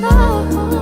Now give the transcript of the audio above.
love.